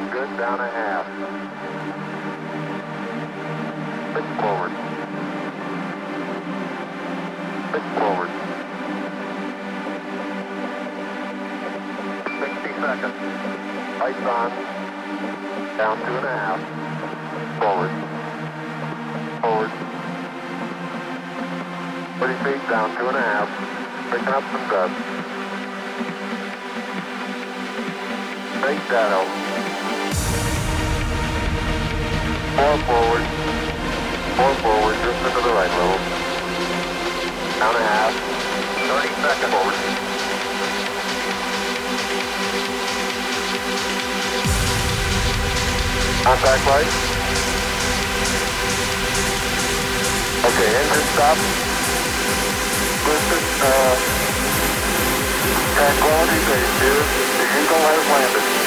Looking good, down a half. Pitch forward. Pitch forward. 60 seconds. Lights on. Down two and a half. Forward. Forward. 30 feet, down two and a half. Picking up some dust. Straight shadow. Four forward. Four forward, just into the right level. Down a half. 30 seconds forward. Contact light. Okay, engine stop. Houston, uh, tranquility base here. The Eagle has landed.